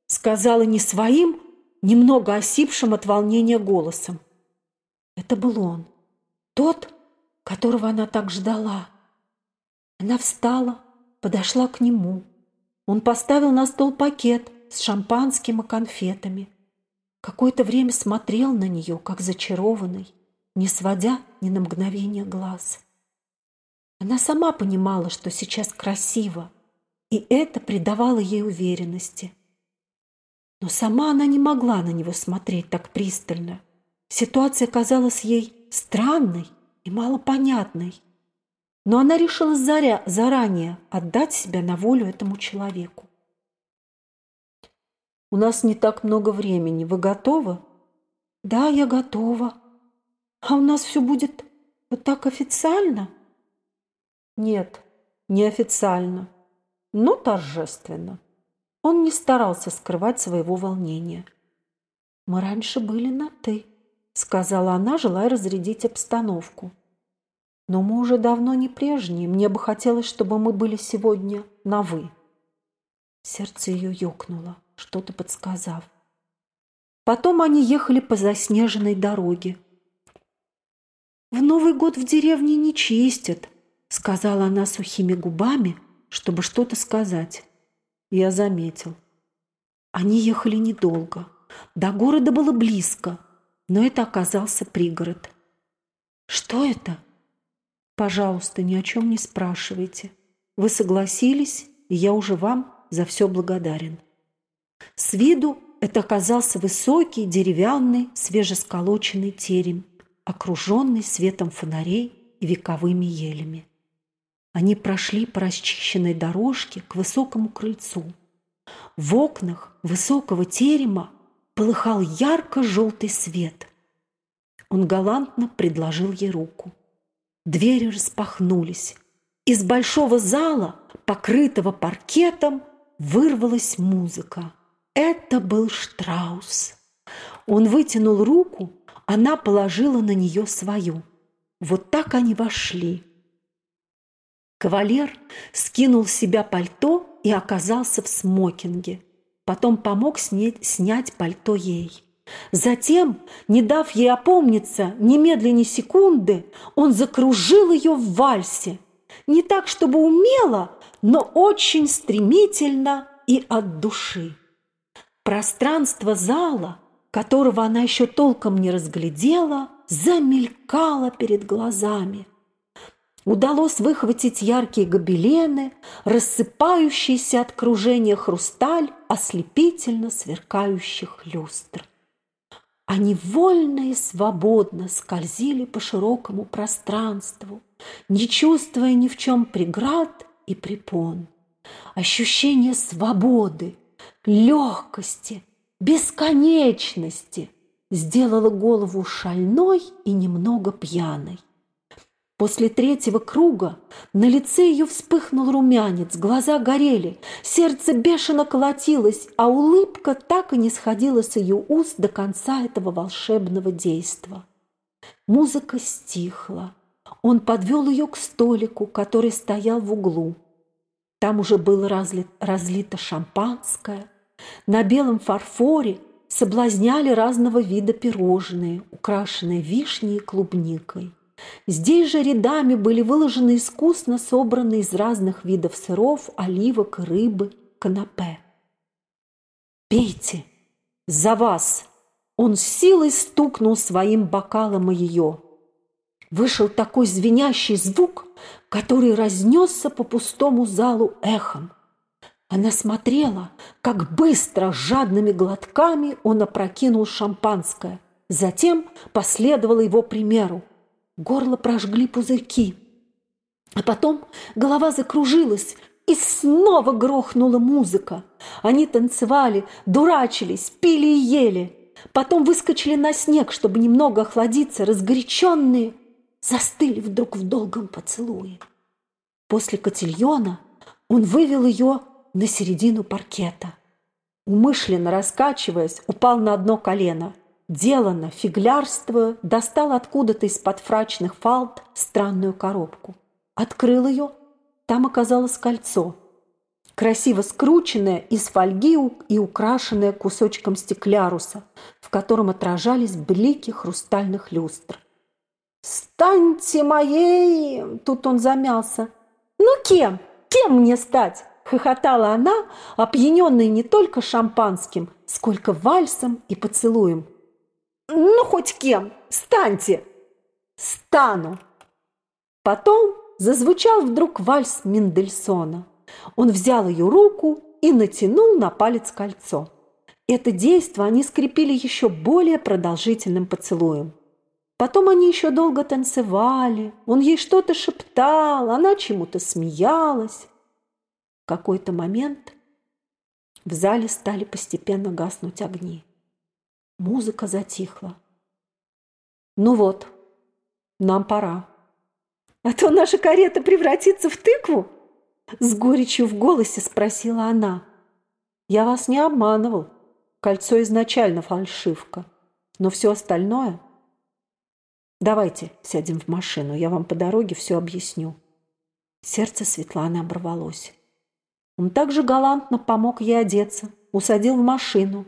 сказала не своим, немного осипшим от волнения голосом. Это был он, тот, которого она так ждала. Она встала, подошла к нему. Он поставил на стол пакет с шампанским и конфетами. Какое-то время смотрел на нее, как зачарованный, не сводя ни на мгновение глаз. Она сама понимала, что сейчас красиво, и это придавало ей уверенности. Но сама она не могла на него смотреть так пристально. Ситуация казалась ей странной и малопонятной. Но она решила заря, заранее отдать себя на волю этому человеку. «У нас не так много времени. Вы готовы?» «Да, я готова. А у нас все будет вот так официально?» «Нет, не официально, но торжественно». Он не старался скрывать своего волнения. «Мы раньше были на «ты», сказала она, желая разрядить обстановку. Но мы уже давно не прежние. Мне бы хотелось, чтобы мы были сегодня на «вы». Сердце ее ёкнуло, что-то подсказав. Потом они ехали по заснеженной дороге. «В Новый год в деревне не чистят», — сказала она сухими губами, чтобы что-то сказать. Я заметил. Они ехали недолго. До города было близко, но это оказался пригород. «Что это?» «Пожалуйста, ни о чем не спрашивайте. Вы согласились, и я уже вам за все благодарен». С виду это оказался высокий, деревянный, свежесколоченный терем, окруженный светом фонарей и вековыми елями. Они прошли по расчищенной дорожке к высокому крыльцу. В окнах высокого терема полыхал ярко-желтый свет. Он галантно предложил ей руку. Двери распахнулись. Из большого зала, покрытого паркетом, вырвалась музыка. Это был Штраус. Он вытянул руку, она положила на нее свою. Вот так они вошли. Кавалер скинул с себя пальто и оказался в смокинге потом помог снять, снять пальто ей. Затем, не дав ей опомниться немедленно секунды, он закружил ее в вальсе. Не так, чтобы умело, но очень стремительно и от души. Пространство зала, которого она еще толком не разглядела, замелькало перед глазами – удалось выхватить яркие гобелены, рассыпающийся от кружения хрусталь ослепительно сверкающих люстр. Они вольно и свободно скользили по широкому пространству, не чувствуя ни в чем преград и препон. Ощущение свободы, легкости, бесконечности сделало голову шальной и немного пьяной. После третьего круга на лице ее вспыхнул румянец, глаза горели, сердце бешено колотилось, а улыбка так и не сходила с ее уст до конца этого волшебного действа. Музыка стихла. Он подвел ее к столику, который стоял в углу. Там уже было разлито, разлито шампанское. На белом фарфоре соблазняли разного вида пирожные, украшенные вишней и клубникой. Здесь же рядами были выложены искусно собранные из разных видов сыров, оливок, рыбы, канапе. Пейте! За вас!» Он силой стукнул своим бокалом о ее. Вышел такой звенящий звук, который разнесся по пустому залу эхом. Она смотрела, как быстро, жадными глотками он опрокинул шампанское. Затем последовало его примеру. Горло прожгли пузырьки. А потом голова закружилась, и снова грохнула музыка. Они танцевали, дурачились, пили и ели. Потом выскочили на снег, чтобы немного охладиться, разгоряченные, застыли вдруг в долгом поцелуе. После котельона он вывел ее на середину паркета. Умышленно раскачиваясь, упал на одно колено. Делано, фиглярствуя, достал откуда-то из-под фрачных фалд странную коробку. Открыл ее – там оказалось кольцо, красиво скрученное из фольги и украшенное кусочком стекляруса, в котором отражались блики хрустальных люстр. «Станьте моей!» – тут он замялся. «Ну кем? Кем мне стать?» – хохотала она, опьяненная не только шампанским, сколько вальсом и поцелуем. «Ну, хоть кем? Станьте!» «Стану!» Потом зазвучал вдруг вальс Мендельсона. Он взял ее руку и натянул на палец кольцо. Это действо они скрепили еще более продолжительным поцелуем. Потом они еще долго танцевали, он ей что-то шептал, она чему-то смеялась. В какой-то момент в зале стали постепенно гаснуть огни. Музыка затихла. «Ну вот, нам пора», а то наша карета превратится в тыкву?» С горечью в голосе спросила она. «Я вас не обманывал. Кольцо изначально фальшивка. Но все остальное...» «Давайте сядем в машину, я вам по дороге все объясню». Сердце Светланы оборвалось. Он также галантно помог ей одеться, усадил в машину.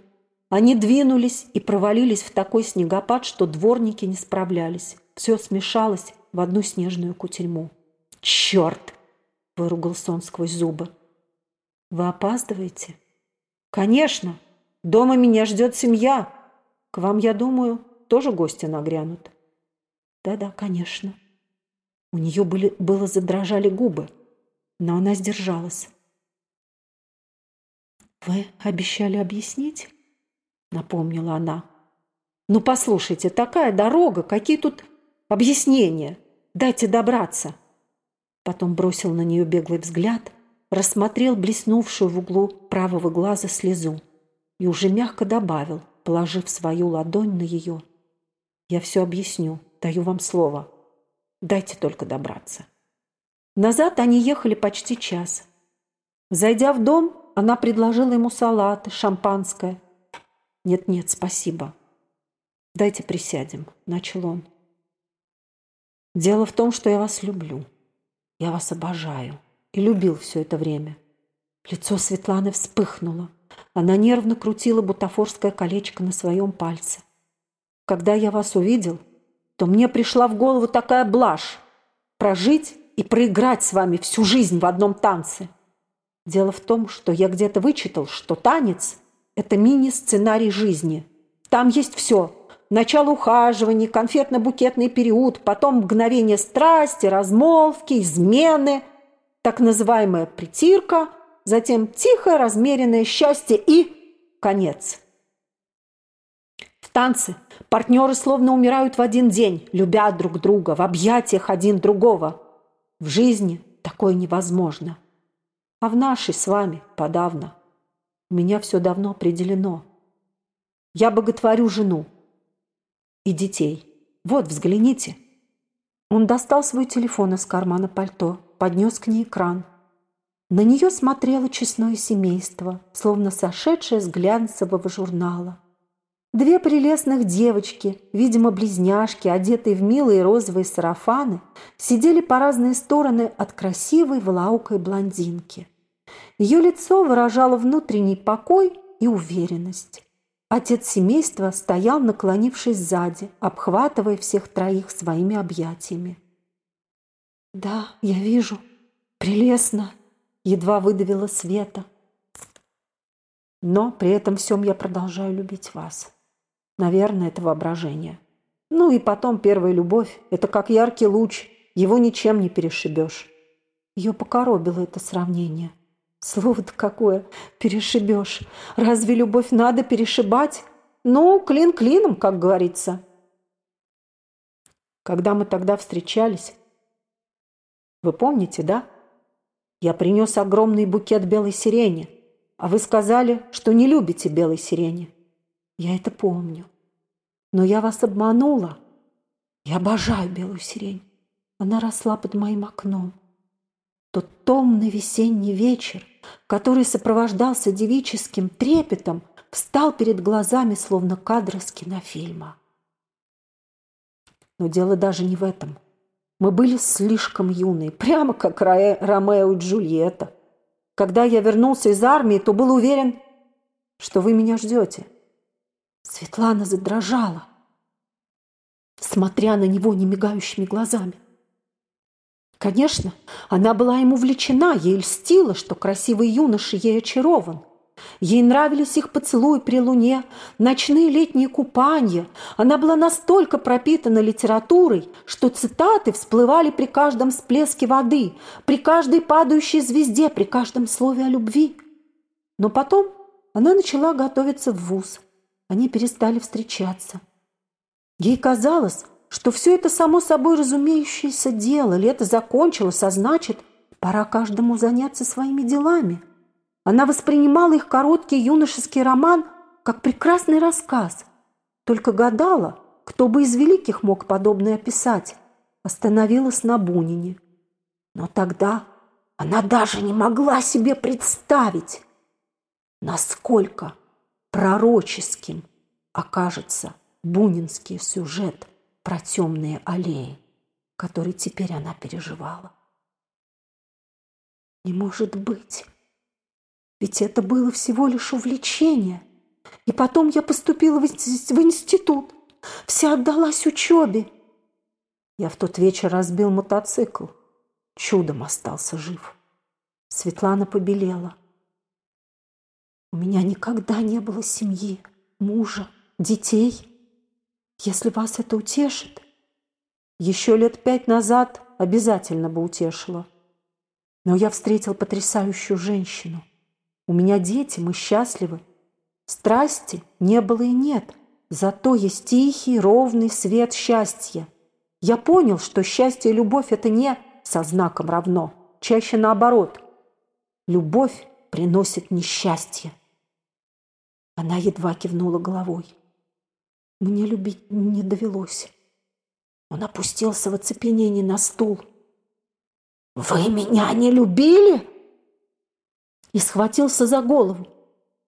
Они двинулись и провалились в такой снегопад, что дворники не справлялись. Все смешалось, в одну снежную кутерьму. «Черт!» – выругался он сквозь зубы. «Вы опаздываете?» «Конечно! Дома меня ждет семья. К вам, я думаю, тоже гости нагрянут». «Да-да, конечно». У нее были, было задрожали губы, но она сдержалась. «Вы обещали объяснить?» — напомнила она. «Ну, послушайте, такая дорога, какие тут Объяснение! Дайте добраться!» Потом бросил на нее беглый взгляд, рассмотрел блеснувшую в углу правого глаза слезу и уже мягко добавил, положив свою ладонь на ее. «Я все объясню, даю вам слово. Дайте только добраться». Назад они ехали почти час. Зайдя в дом, она предложила ему салат, шампанское. «Нет-нет, спасибо. Дайте присядем», — начал он. Дело в том, что я вас люблю. Я вас обожаю. И любил все это время. Лицо Светланы вспыхнуло. Она нервно крутила бутафорское колечко на своем пальце. Когда я вас увидел, то мне пришла в голову такая блажь – прожить и проиграть с вами всю жизнь в одном танце. Дело в том, что я где-то вычитал, что танец – это мини-сценарий жизни. Там есть все начало ухаживаний, конфетно-букетный период, потом мгновение страсти, размолвки, измены, так называемая притирка, затем тихое размеренное счастье и конец. В танце партнеры словно умирают в один день, любя друг друга, в объятиях один другого. В жизни такое невозможно. А в нашей с вами подавно. У меня все давно определено. Я боготворю жену, и детей. Вот, взгляните». Он достал свой телефон из кармана пальто, поднес к ней экран. На нее смотрело честное семейство, словно сошедшее с глянцевого журнала. Две прелестных девочки, видимо, близняшки, одетые в милые розовые сарафаны, сидели по разные стороны от красивой влаукой блондинки. Ее лицо выражало внутренний покой и уверенность. Отец семейства стоял, наклонившись сзади, обхватывая всех троих своими объятиями. «Да, я вижу. Прелестно!» — едва выдавила Света. Но при этом всем я продолжаю любить вас. Наверное, это воображение. Ну и потом первая любовь – это как яркий луч, его ничем не перешибешь. Ее покоробило это сравнение. Слово-то какое – перешибешь. Разве любовь надо перешибать? Ну, клин клином, как говорится. Когда мы тогда встречались, вы помните, да? Я принес огромный букет белой сирени, а вы сказали, что не любите белой сирени. Я это помню. Но я вас обманула. Я обожаю белую сирень. Она росла под моим окном. Тот томный весенний вечер, который сопровождался девическим трепетом, встал перед глазами, словно кадр из кинофильма. Но дело даже не в этом. Мы были слишком юные, прямо как Ромео и Джульетта. Когда я вернулся из армии, то был уверен, что вы меня ждете. Светлана задрожала, смотря на него немигающими глазами. Конечно, она была ему влечена, ей льстило, что красивый юноша ей очарован. Ей нравились их поцелуи при луне, ночные летние купания. Она была настолько пропитана литературой, что цитаты всплывали при каждом всплеске воды, при каждой падающей звезде, при каждом слове о любви. Но потом она начала готовиться в вуз. Они перестали встречаться. Ей казалось, что все это само собой разумеющееся дело. Лето закончилось, а значит, пора каждому заняться своими делами. Она воспринимала их короткий юношеский роман как прекрасный рассказ, только гадала, кто бы из великих мог подобное описать. Остановилась на Бунине. Но тогда она даже не могла себе представить, насколько пророческим окажется бунинский сюжет про темные аллеи, который теперь она переживала. Не может быть. Ведь это было всего лишь увлечение. И потом я поступила в институт. Вся отдалась учебе. Я в тот вечер разбил мотоцикл. Чудом остался жив. Светлана побелела. У меня никогда не было семьи, мужа, детей. Если вас это утешит, еще лет пять назад обязательно бы утешило. Но я встретил потрясающую женщину. У меня дети, мы счастливы. Страсти не было и нет, зато есть тихий, ровный свет счастья. Я понял, что счастье и любовь – это не со знаком равно, чаще наоборот. Любовь приносит несчастье. Она едва кивнула головой. Мне любить не довелось. Он опустился в оцепенении на стул. «Вы меня не любили?» и схватился за голову.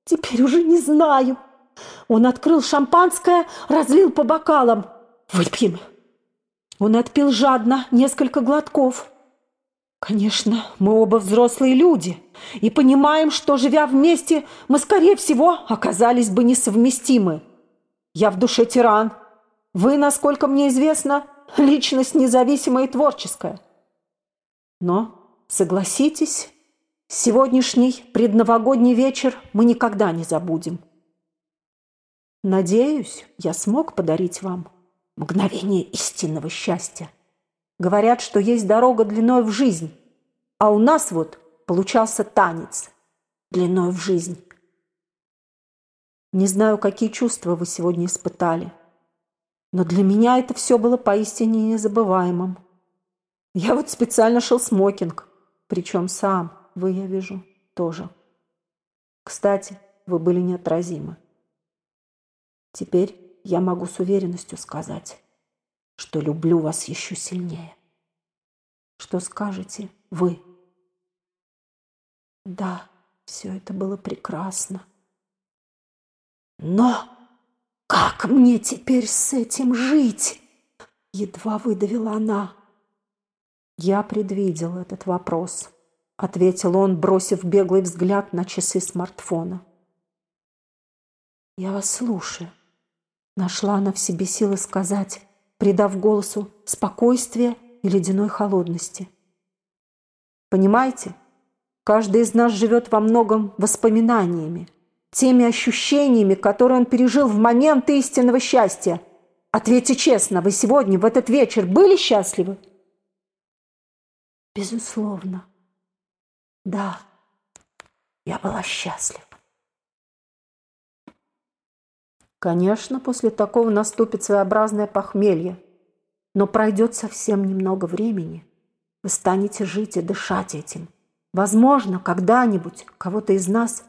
«Теперь уже не знаю». Он открыл шампанское, разлил по бокалам. «Выпьем». Он отпил жадно несколько глотков. Конечно, мы оба взрослые люди и понимаем, что, живя вместе, мы, скорее всего, оказались бы несовместимы. Я в душе тиран. Вы, насколько мне известно, личность независимая и творческая. Но, согласитесь, Сегодняшний предновогодний вечер мы никогда не забудем. Надеюсь, я смог подарить вам мгновение истинного счастья. Говорят, что есть дорога длиной в жизнь, а у нас вот получался танец длиной в жизнь. Не знаю, какие чувства вы сегодня испытали, но для меня это все было поистине незабываемым. Я вот специально шел смокинг, причем сам – вы, я вижу, тоже. Кстати, вы были неотразимы. Теперь я могу с уверенностью сказать, что люблю вас еще сильнее. Что скажете вы? Да, все это было прекрасно. Но как мне теперь с этим жить? Едва выдавила она. Я предвидел этот вопрос ответил он, бросив беглый взгляд на часы смартфона. «Я вас слушаю», — нашла она в себе силы сказать, придав голосу спокойствие и ледяной холодности. «Понимаете, каждый из нас живет во многом воспоминаниями, теми ощущениями, которые он пережил в момент истинного счастья. Ответьте честно, вы сегодня, в этот вечер, были счастливы? Безусловно. Да, я была счастлива. Конечно, после такого наступит своеобразное похмелье, но пройдет совсем немного времени. Вы станете жить и дышать этим. Возможно, когда-нибудь кого-то из нас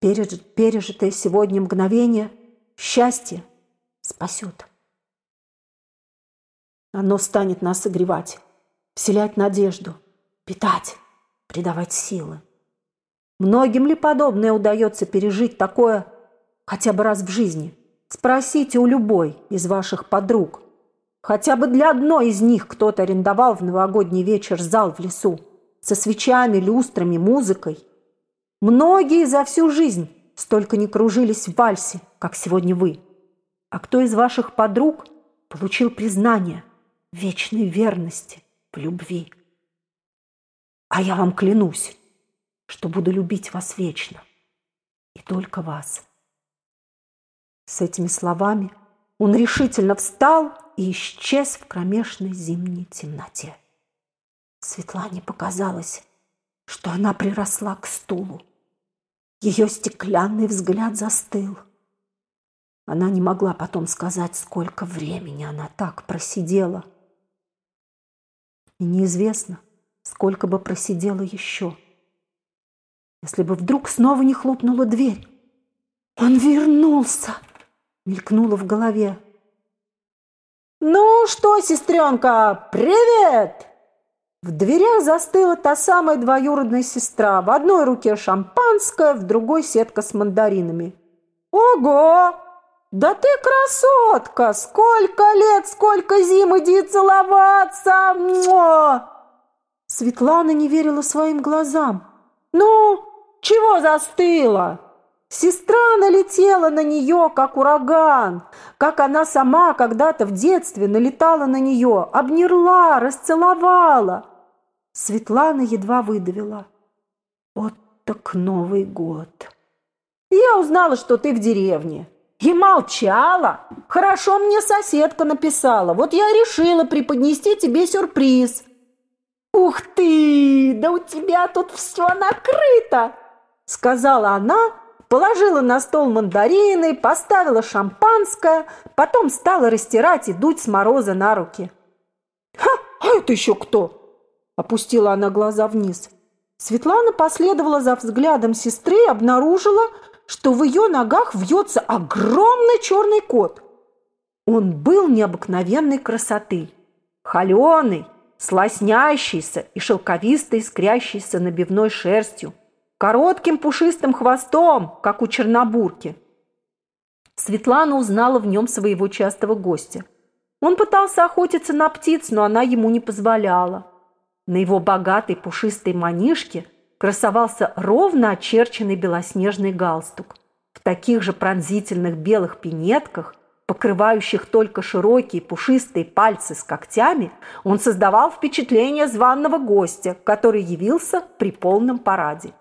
пережитое сегодня мгновение счастья спасет. Оно станет нас согревать, вселять надежду, питать, придавать силы. Многим ли подобное удается пережить такое хотя бы раз в жизни? Спросите у любой из ваших подруг. Хотя бы для одной из них кто-то арендовал в новогодний вечер зал в лесу со свечами, люстрами, музыкой. Многие за всю жизнь столько не кружились в вальсе, как сегодня вы. А кто из ваших подруг получил признание вечной верности в любви? А я вам клянусь, что буду любить вас вечно. И только вас. С этими словами он решительно встал и исчез в кромешной зимней темноте. Светлане показалось, что она приросла к стулу. Ее стеклянный взгляд застыл. Она не могла потом сказать, сколько времени она так просидела. И неизвестно, сколько бы просидела еще, если бы вдруг снова не хлопнула дверь. «Он вернулся!» — мелькнуло в голове. «Ну что, сестренка, привет!» В дверях застыла та самая двоюродная сестра. В одной руке шампанское, в другой сетка с мандаринами. «Ого! Да ты красотка! Сколько лет, сколько зим, иди целоваться!» Муа! Светлана не верила своим глазам. «Ну, чего застыла?» Сестра налетела на нее, как ураган, как она сама когда-то в детстве налетала на нее, обнерла, расцеловала. Светлана едва выдавила. Вот так Новый год. Я узнала, что ты в деревне. И молчала. Хорошо мне соседка написала. Вот я решила преподнести тебе сюрприз. Ух ты, да у тебя тут все накрыто, сказала она, положила на стол мандарины, поставила шампанское, потом стала растирать и дуть с мороза на руки. «Ха, а это еще кто?» Опустила она глаза вниз. Светлана последовала за взглядом сестры и обнаружила, что в ее ногах вьется огромный черный кот. Он был необыкновенной красоты. Холеный, слоснящийся и шелковисто искрящийся набивной шерстью, коротким пушистым хвостом, как у чернобурки. Светлана узнала в нем своего частого гостя. Он пытался охотиться на птиц, но она ему не позволяла. На его богатой пушистой манишке красовался ровно очерченный белоснежный галстук. В таких же пронзительных белых пинетках, покрывающих только широкие пушистые пальцы с когтями, он создавал впечатление званного гостя, который явился при полном параде.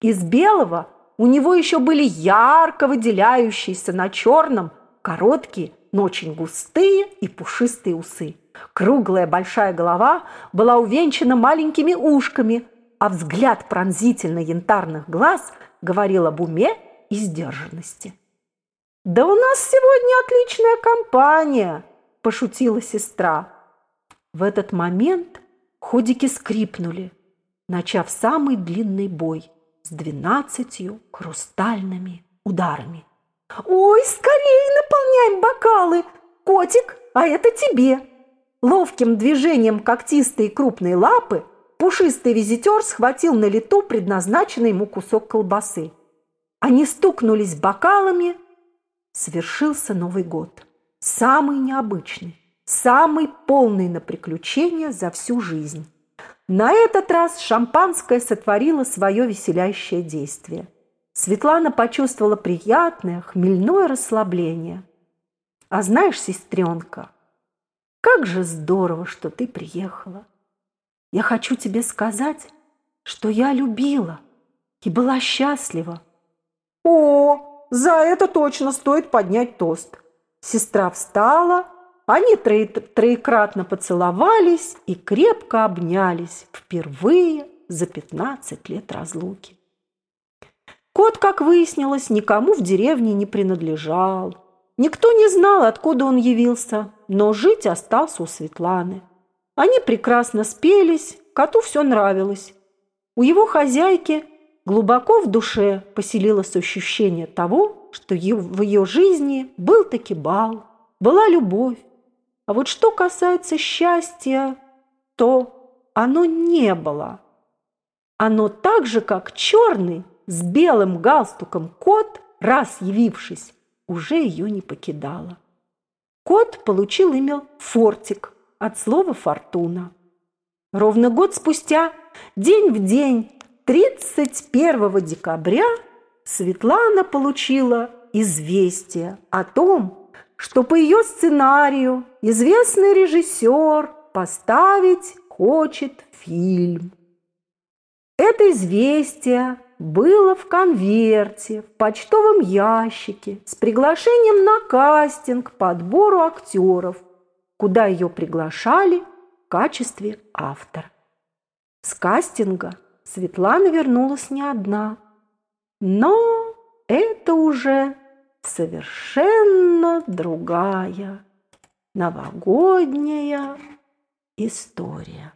Из белого у него еще были ярко выделяющиеся на черном короткие, но очень густые и пушистые усы. Круглая большая голова была увенчана маленькими ушками, а взгляд пронзительно-янтарных глаз говорил об уме и сдержанности. «Да у нас сегодня отличная компания!» – пошутила сестра. В этот момент ходики скрипнули, начав самый длинный бой с двенадцатью хрустальными ударами. «Ой, скорее наполняем бокалы! Котик, а это тебе!» Ловким движением когтистой крупной лапы пушистый визитер схватил на лету предназначенный ему кусок колбасы. Они стукнулись бокалами. Свершился Новый год. Самый необычный, самый полный на приключения за всю жизнь. На этот раз шампанское сотворило свое веселящее действие. Светлана почувствовала приятное, хмельное расслабление. «А знаешь, сестренка, как же здорово, что ты приехала. Я хочу тебе сказать, что я любила и была счастлива. О, за это точно стоит поднять тост. Сестра встала, они трои троекратно поцеловались и крепко обнялись впервые за 15 лет разлуки. Кот, как выяснилось, никому в деревне не принадлежал. Никто не знал, откуда он явился, но жить остался у Светланы. Они прекрасно спелись, коту все нравилось. У его хозяйки глубоко в душе поселилось ощущение того, что в ее жизни был таки бал, была любовь. А вот что касается счастья, то оно не было. Оно так же, как черный с белым галстуком кот, раз явившись, уже ее не покидало. Кот получил имя Фортик от слова «фортуна». Ровно год спустя, день в день, 31 декабря, Светлана получила известие о том, что по ее сценарию известный режиссер поставить хочет фильм. Это известие было в конверте, в почтовом ящике с приглашением на кастинг по отбору актеров, куда ее приглашали в качестве автора. С кастинга Светлана вернулась не одна, но это уже совершенно другая новогодняя история.